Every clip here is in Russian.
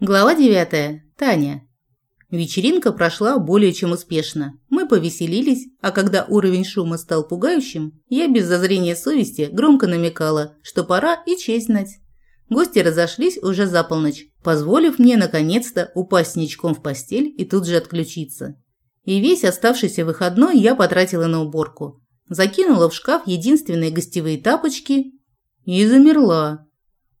Глава 9. Таня. Вечеринка прошла более чем успешно. Мы повеселились, а когда уровень шума стал пугающим, я без зазрения совести громко намекала, что пора и честь знать. Гости разошлись уже за полночь, позволив мне наконец-то упасть ничком в постель и тут же отключиться. И весь оставшийся выходной я потратила на уборку. Закинула в шкаф единственные гостевые тапочки и замерла.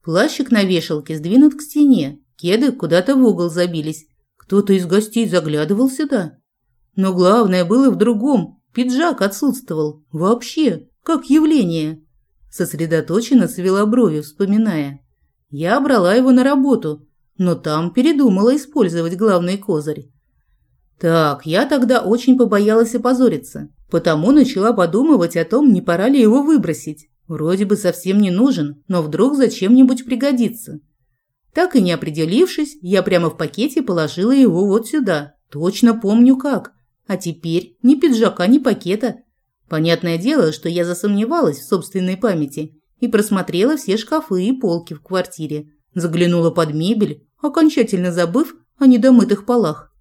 Плащик на вешалке сдвинут к стене, Кеды куда-то в угол забились. Кто-то из гостей заглядывал сюда. Но главное было в другом. Пиджак отсутствовал. Вообще, как явление. Сосредоточенно свела брови, вспоминая. Я брала его на работу, но там передумала использовать главный козырь. Так, я тогда очень побоялась опозориться, потому начала подумывать о том, не пора ли его выбросить. Вроде бы совсем не нужен, но вдруг зачем-нибудь пригодится. Так и не определившись, я прямо в пакете положила его вот сюда. Точно помню как. А теперь ни пиджака, ни пакета. Понятное дело, что я засомневалась в собственной памяти и просмотрела все шкафы и полки в квартире. Заглянула под мебель, окончательно забыв о недомытых полах.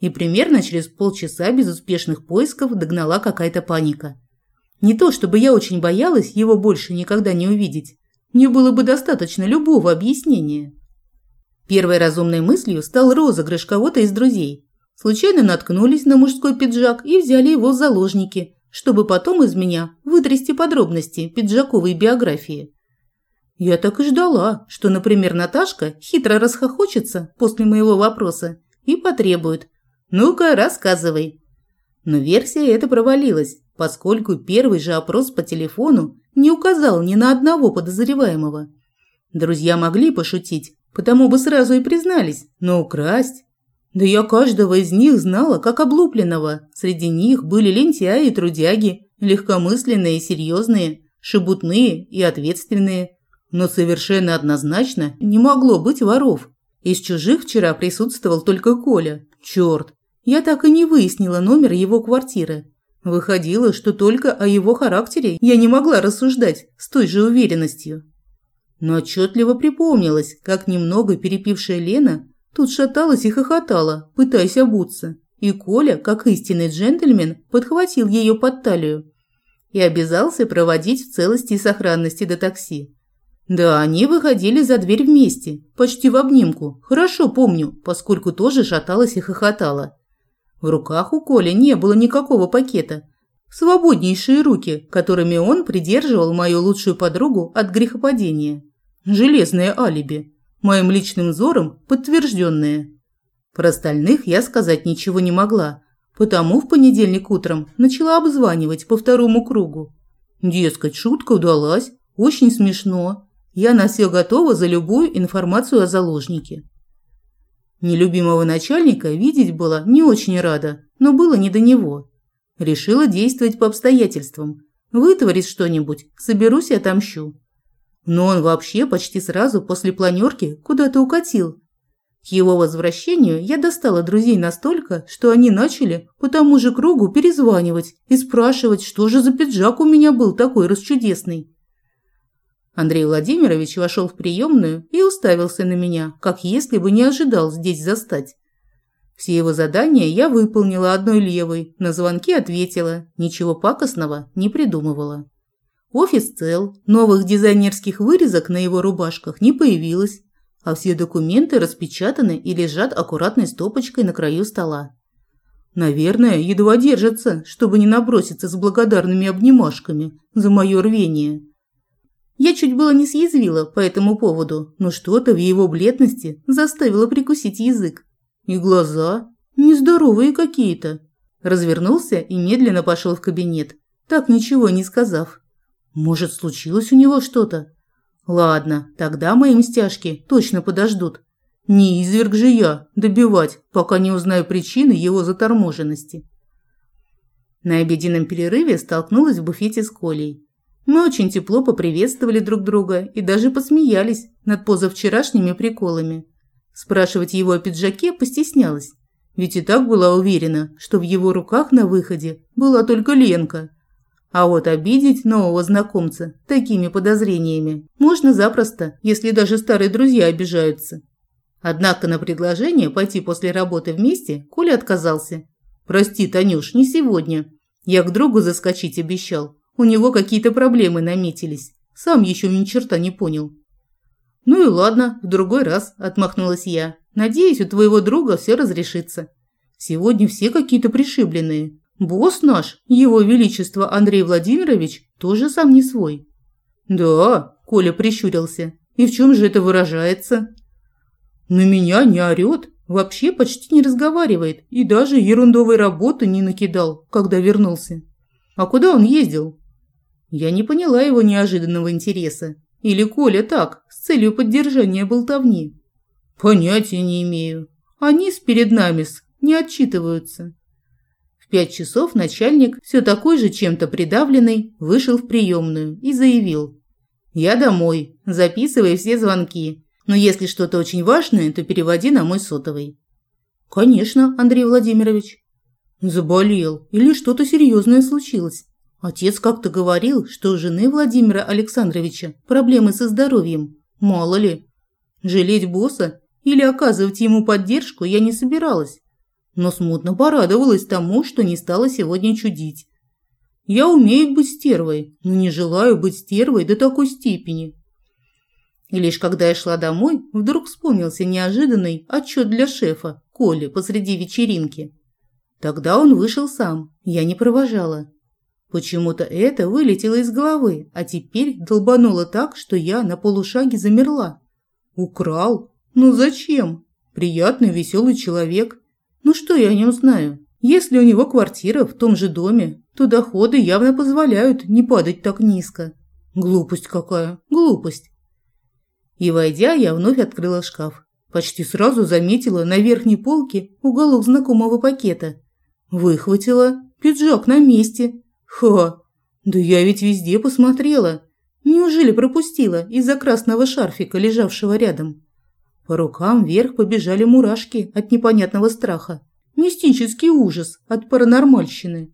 И примерно через полчаса безуспешных поисков догнала какая-то паника. Не то чтобы я очень боялась его больше никогда не увидеть, мне было бы достаточно любого объяснения. Первой разумной мыслью стал розыгрыш кого-то из друзей. Случайно наткнулись на мужской пиджак и взяли его в заложники, чтобы потом из меня вытрясти подробности пиджаковой биографии. Я так и ждала, что, например, Наташка хитро расхохочется после моего вопроса и потребует «Ну-ка, рассказывай». Но версия эта провалилась, поскольку первый же опрос по телефону не указал ни на одного подозреваемого. Друзья могли пошутить, потому бы сразу и признались, но украсть... Да я каждого из них знала как облупленного. Среди них были лентяи и трудяги, легкомысленные и серьезные, шебутные и ответственные. Но совершенно однозначно не могло быть воров. Из чужих вчера присутствовал только Коля. Черт, я так и не выяснила номер его квартиры. Выходило, что только о его характере я не могла рассуждать с той же уверенностью. Но отчетливо припомнилось, как немного перепившая Лена тут шаталась и хохотала, пытаясь обуться. И Коля, как истинный джентльмен, подхватил ее под талию и обязался проводить в целости и сохранности до такси. Да, они выходили за дверь вместе, почти в обнимку. Хорошо помню, поскольку тоже шаталась и хохотала. В руках у Коли не было никакого пакета. Свободнейшие руки, которыми он придерживал мою лучшую подругу от грехопадения. Железное алиби. Моим личным взором подтвержденное. Про остальных я сказать ничего не могла, потому в понедельник утром начала обзванивать по второму кругу. Дескать, шутка удалась, очень смешно. Я на все готова за любую информацию о заложнике. Нелюбимого начальника видеть было не очень рада, но было не до него. Решила действовать по обстоятельствам. Вытворит что-нибудь, соберусь и отомщу. Но он вообще почти сразу после планерки куда-то укатил. К его возвращению я достала друзей настолько, что они начали по тому же кругу перезванивать и спрашивать, что же за пиджак у меня был такой расчудесный. Андрей Владимирович вошел в приемную и уставился на меня, как если бы не ожидал здесь застать. Все его задания я выполнила одной левой, на звонки ответила, ничего пакостного не придумывала. Офис цел, новых дизайнерских вырезок на его рубашках не появилось, а все документы распечатаны и лежат аккуратной стопочкой на краю стола. Наверное, едва держатся, чтобы не наброситься с благодарными обнимашками за мое рвение. Я чуть было не съязвила по этому поводу, но что-то в его бледности заставило прикусить язык. И глаза нездоровые какие-то. Развернулся и медленно пошел в кабинет, так ничего не сказав. Может, случилось у него что-то? Ладно, тогда мои мстяшки точно подождут. Не изверг же я добивать, пока не узнаю причины его заторможенности. На обеденном перерыве столкнулась в буфете с Колей. Мы очень тепло поприветствовали друг друга и даже посмеялись над позавчерашними приколами. Спрашивать его о пиджаке постеснялась, ведь и так была уверена, что в его руках на выходе была только Ленка. А вот обидеть нового знакомца такими подозрениями можно запросто, если даже старые друзья обижаются. Однако на предложение пойти после работы вместе Коля отказался. «Прости, Танюш, не сегодня. Я к другу заскочить обещал. У него какие-то проблемы наметились. Сам еще ни черта не понял». «Ну и ладно, в другой раз», – отмахнулась я. «Надеюсь, у твоего друга все разрешится. Сегодня все какие-то пришибленные. Босс наш, его величество Андрей Владимирович, тоже сам не свой». «Да», – Коля прищурился. «И в чем же это выражается?» На меня не орёт, вообще почти не разговаривает и даже ерундовой работы не накидал, когда вернулся. А куда он ездил? Я не поняла его неожиданного интереса. Или Коля так, с целью поддержания болтовни. Понятия не имею. Они с перед нами не отчитываются. Пять часов начальник, все такой же чем-то придавленный, вышел в приемную и заявил. «Я домой. Записывай все звонки. Но если что-то очень важное, то переводи на мой сотовый. Конечно, Андрей Владимирович. Заболел или что-то серьезное случилось. Отец как-то говорил, что у жены Владимира Александровича проблемы со здоровьем. Мало ли. Жалеть босса или оказывать ему поддержку я не собиралась. Но смутно порадовалась тому, что не стала сегодня чудить. Я умею быть стервой, но не желаю быть стервой до такой степени, и лишь когда я шла домой, вдруг вспомнился неожиданный отчет для шефа, Коли, посреди вечеринки. Тогда он вышел сам, я не провожала. Почему-то это вылетело из головы, а теперь долбануло так, что я на полушаге замерла. Украл? Ну зачем? Приятный, веселый человек. Ну что я о нем знаю? Если у него квартира в том же доме, то доходы явно позволяют не падать так низко. Глупость какая, глупость. И, войдя, я вновь открыла шкаф. Почти сразу заметила на верхней полке уголок знакомого пакета. Выхватила. Пиджак на месте. Ха! Да я ведь везде посмотрела. Неужели пропустила из-за красного шарфика, лежавшего рядом? По рукам вверх побежали мурашки от непонятного страха. Мистический ужас от паранормальщины.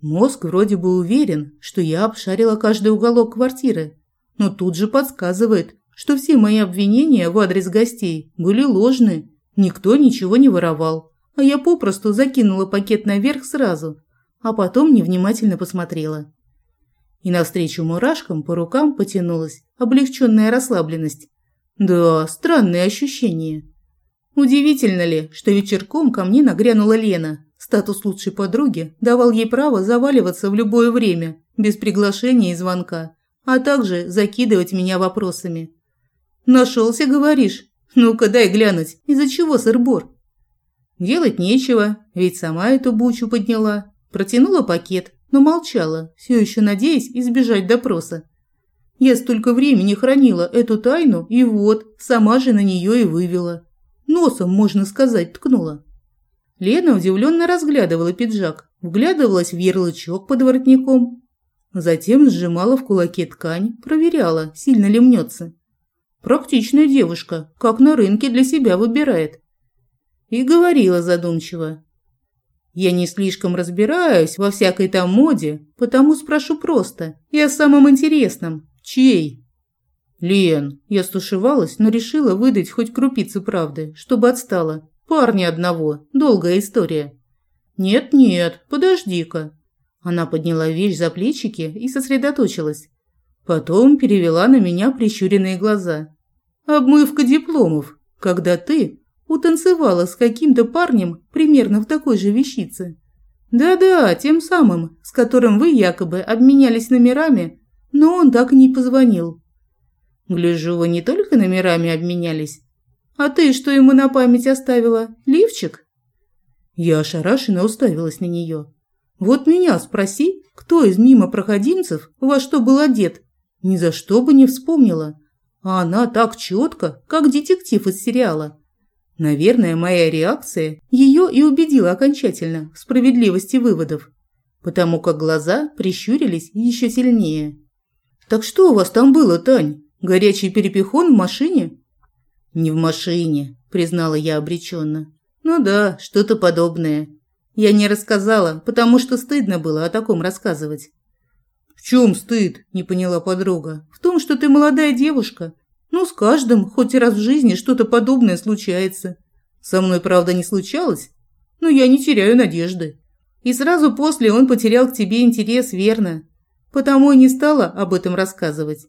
Мозг вроде бы уверен, что я обшарила каждый уголок квартиры, но тут же подсказывает, что все мои обвинения в адрес гостей были ложны. Никто ничего не воровал, а я попросту закинула пакет наверх сразу, а потом невнимательно посмотрела. И навстречу мурашкам по рукам потянулась облегченная расслабленность. Да, странные ощущения. Удивительно ли, что вечерком ко мне нагрянула Лена. Статус лучшей подруги давал ей право заваливаться в любое время, без приглашения и звонка, а также закидывать меня вопросами. Нашелся, говоришь? Ну-ка, дай глянуть, из-за чего сыр-бор? Делать нечего, ведь сама эту бучу подняла. Протянула пакет, но молчала, все еще надеясь избежать допроса. Я столько времени хранила эту тайну, и вот, сама же на нее и вывела. Носом, можно сказать, ткнула. Лена удивленно разглядывала пиджак, вглядывалась в ярлычок под воротником. Затем сжимала в кулаке ткань, проверяла, сильно ли мнется. Практичная девушка, как на рынке для себя выбирает. И говорила задумчиво. Я не слишком разбираюсь во всякой там моде, потому спрошу просто и о самом интересном. Чей? Лен, я стушевалась, но решила выдать хоть крупицу правды, чтобы отстала. Парня одного, долгая история. Нет-нет, подожди-ка. Она подняла вещь за плечики и сосредоточилась. Потом перевела на меня прищуренные глаза. «Обмывка дипломов, когда ты утанцевала с каким-то парнем примерно в такой же вещице. Да-да, тем самым, с которым вы якобы обменялись номерами, но он так и не позвонил. Гляжу, вы не только номерами обменялись. А ты что ему на память оставила? Лифчик?» Я ошарашенно уставилась на нее. «Вот меня спроси, кто из мимо проходимцев во что был одет, ни за что бы не вспомнила. А она так четко, как детектив из сериала. Наверное, моя реакция ее и убедила окончательно в справедливости выводов, потому как глаза прищурились еще сильнее. «Так что у вас там было, Тань? Горячий перепихон в машине?» «Не в машине», – признала я обреченно. «Ну да, что-то подобное. Я не рассказала, потому что стыдно было о таком рассказывать. «В чем стыд?» – не поняла подруга. «В том, что ты молодая девушка. Ну, с каждым хоть раз в жизни что-то подобное случается. Со мной, правда, не случалось, но я не теряю надежды. И сразу после он потерял к тебе интерес, верно? Потому и не стала об этом рассказывать.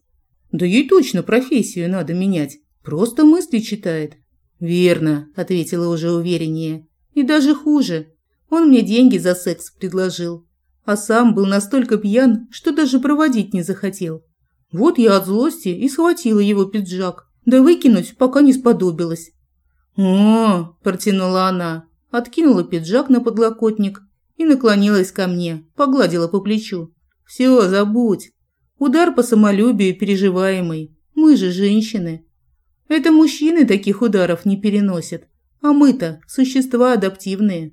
Да ей точно профессию надо менять. Просто мысли читает. Верно, ответила уже увереннее. И даже хуже. Он мне деньги за секс предложил. А сам был настолько пьян, что даже проводить не захотел. Вот я от злости и схватила его пиджак. Да выкинуть пока не сподобилась. «О!» – протянула она, откинула пиджак на подлокотник и наклонилась ко мне, погладила по плечу. «Все, забудь. Удар по самолюбию переживаемый. Мы же женщины. Это мужчины таких ударов не переносят, а мы-то существа адаптивные».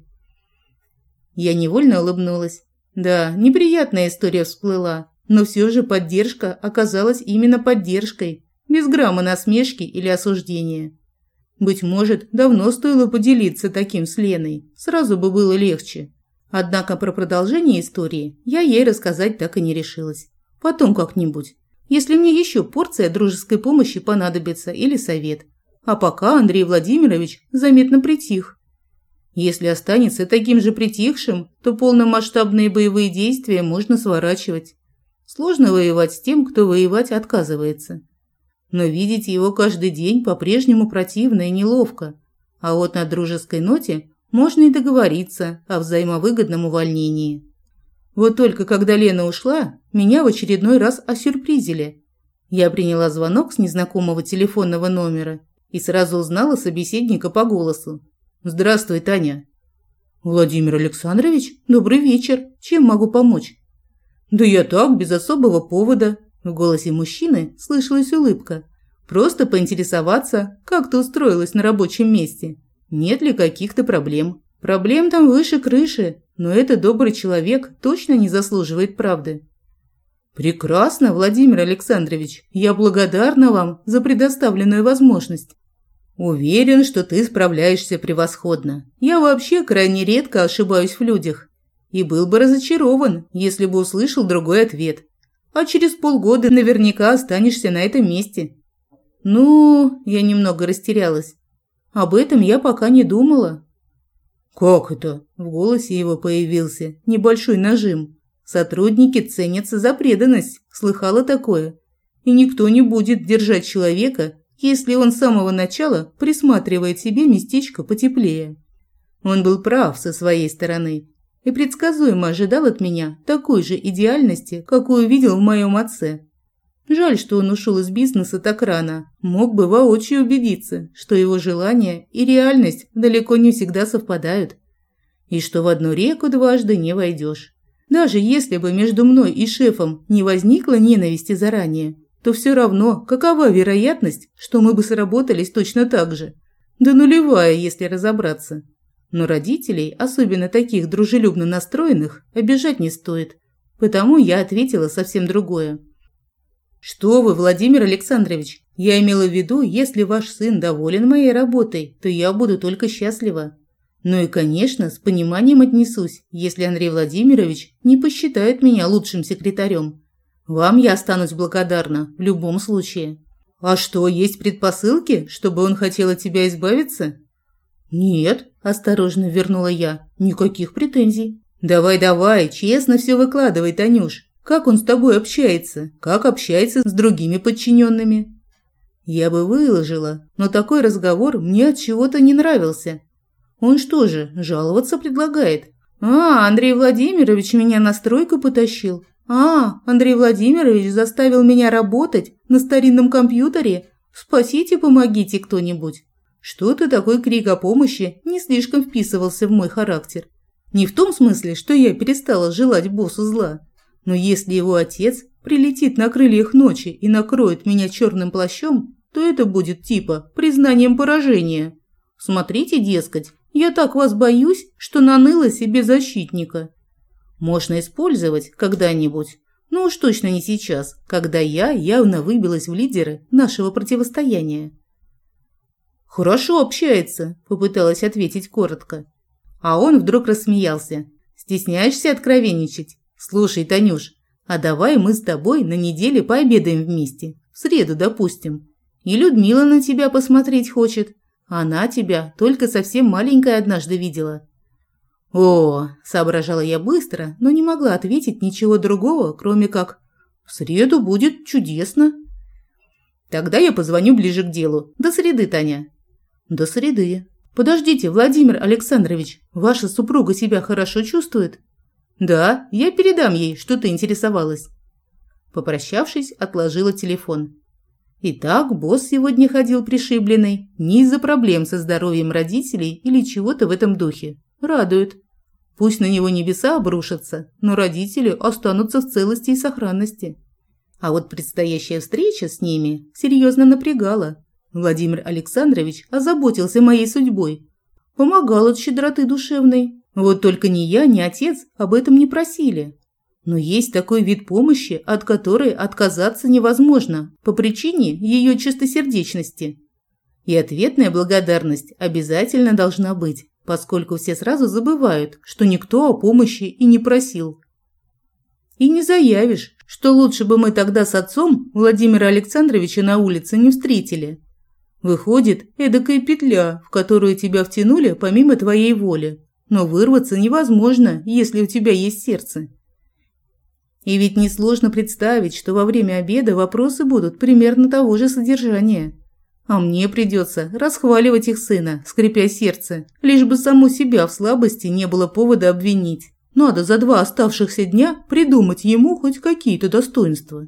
Я невольно улыбнулась. Да, неприятная история всплыла, но все же поддержка оказалась именно поддержкой, без грамма насмешки или осуждения. Быть может, давно стоило поделиться таким с Леной, сразу бы было легче. Однако про продолжение истории я ей рассказать так и не решилась. Потом как-нибудь, если мне еще порция дружеской помощи понадобится или совет. А пока Андрей Владимирович заметно притих. Если останется таким же притихшим, то полномасштабные боевые действия можно сворачивать. Сложно воевать с тем, кто воевать отказывается но видеть его каждый день по-прежнему противно и неловко. А вот на дружеской ноте можно и договориться о взаимовыгодном увольнении. Вот только когда Лена ушла, меня в очередной раз осюрпризили. Я приняла звонок с незнакомого телефонного номера и сразу узнала собеседника по голосу. «Здравствуй, Таня». «Владимир Александрович, добрый вечер. Чем могу помочь?» «Да я так, без особого повода. В голосе мужчины слышалась улыбка. Просто поинтересоваться, как ты устроилась на рабочем месте. Нет ли каких-то проблем? Проблем там выше крыши, но этот добрый человек точно не заслуживает правды. Прекрасно, Владимир Александрович. Я благодарна вам за предоставленную возможность. Уверен, что ты справляешься превосходно. Я вообще крайне редко ошибаюсь в людях. И был бы разочарован, если бы услышал другой ответ а через полгода наверняка останешься на этом месте. Ну, я немного растерялась. Об этом я пока не думала. Как это? В голосе его появился небольшой нажим. Сотрудники ценятся за преданность, слыхала такое. И никто не будет держать человека, если он с самого начала присматривает себе местечко потеплее. Он был прав со своей стороны и предсказуемо ожидал от меня такой же идеальности, какую видел в моем отце. Жаль, что он ушел из бизнеса так рано. Мог бы воочию убедиться, что его желания и реальность далеко не всегда совпадают. И что в одну реку дважды не войдешь. Даже если бы между мной и шефом не возникла ненависти заранее, то все равно какова вероятность, что мы бы сработались точно так же? Да нулевая, если разобраться. Но родителей, особенно таких дружелюбно настроенных, обижать не стоит. Потому я ответила совсем другое. «Что вы, Владимир Александрович, я имела в виду, если ваш сын доволен моей работой, то я буду только счастлива. Ну и, конечно, с пониманием отнесусь, если Андрей Владимирович не посчитает меня лучшим секретарем. Вам я останусь благодарна в любом случае. А что, есть предпосылки, чтобы он хотел от тебя избавиться?» «Нет», – осторожно вернула я, – «никаких претензий». «Давай-давай, честно все выкладывай, Танюш. Как он с тобой общается? Как общается с другими подчиненными?» Я бы выложила, но такой разговор мне от чего-то не нравился. Он что же, жаловаться предлагает? А, Андрей Владимирович меня на стройку потащил. А, Андрей Владимирович заставил меня работать на старинном компьютере. Спасите, помогите кто-нибудь. Что-то такой крик о помощи не слишком вписывался в мой характер. Не в том смысле, что я перестала желать боссу зла, но если его отец прилетит на крыльях ночи и накроет меня черным плащом, то это будет типа признанием поражения. Смотрите, дескать, я так вас боюсь, что наныла себе защитника. Можно использовать когда-нибудь, но уж точно не сейчас, когда я явно выбилась в лидеры нашего противостояния. «Хорошо общается», – попыталась ответить коротко. А он вдруг рассмеялся. «Стесняешься откровенничать? Слушай, Танюш, а давай мы с тобой на неделе пообедаем вместе. В среду, допустим. И Людмила на тебя посмотреть хочет. Она тебя только совсем маленькая однажды видела. О, соображала я быстро, но не могла ответить ничего другого, кроме как «В среду будет чудесно». Тогда я позвоню ближе к делу. До среды, Таня. До среды. Подождите, Владимир Александрович, ваша супруга себя хорошо чувствует? Да, я передам ей, что ты интересовалась. Попрощавшись, отложила телефон. Итак, босс сегодня ходил пришибленный, не из-за проблем со здоровьем родителей или чего-то в этом духе. Радует. Пусть на него небеса обрушатся, но родители останутся в целости и сохранности. А вот предстоящая встреча с ними серьезно напрягала. Владимир Александрович озаботился моей судьбой. Помогал от щедроты душевной. Вот только ни я, ни отец об этом не просили. Но есть такой вид помощи, от которой отказаться невозможно по причине ее чистосердечности. И ответная благодарность обязательно должна быть, поскольку все сразу забывают, что никто о помощи и не просил. И не заявишь, что лучше бы мы тогда с отцом Владимира Александровича на улице не встретили. Выходит, эдакая петля, в которую тебя втянули помимо твоей воли. Но вырваться невозможно, если у тебя есть сердце. И ведь несложно представить, что во время обеда вопросы будут примерно того же содержания. А мне придется расхваливать их сына, скрипя сердце, лишь бы саму себя в слабости не было повода обвинить. Надо за два оставшихся дня придумать ему хоть какие-то достоинства.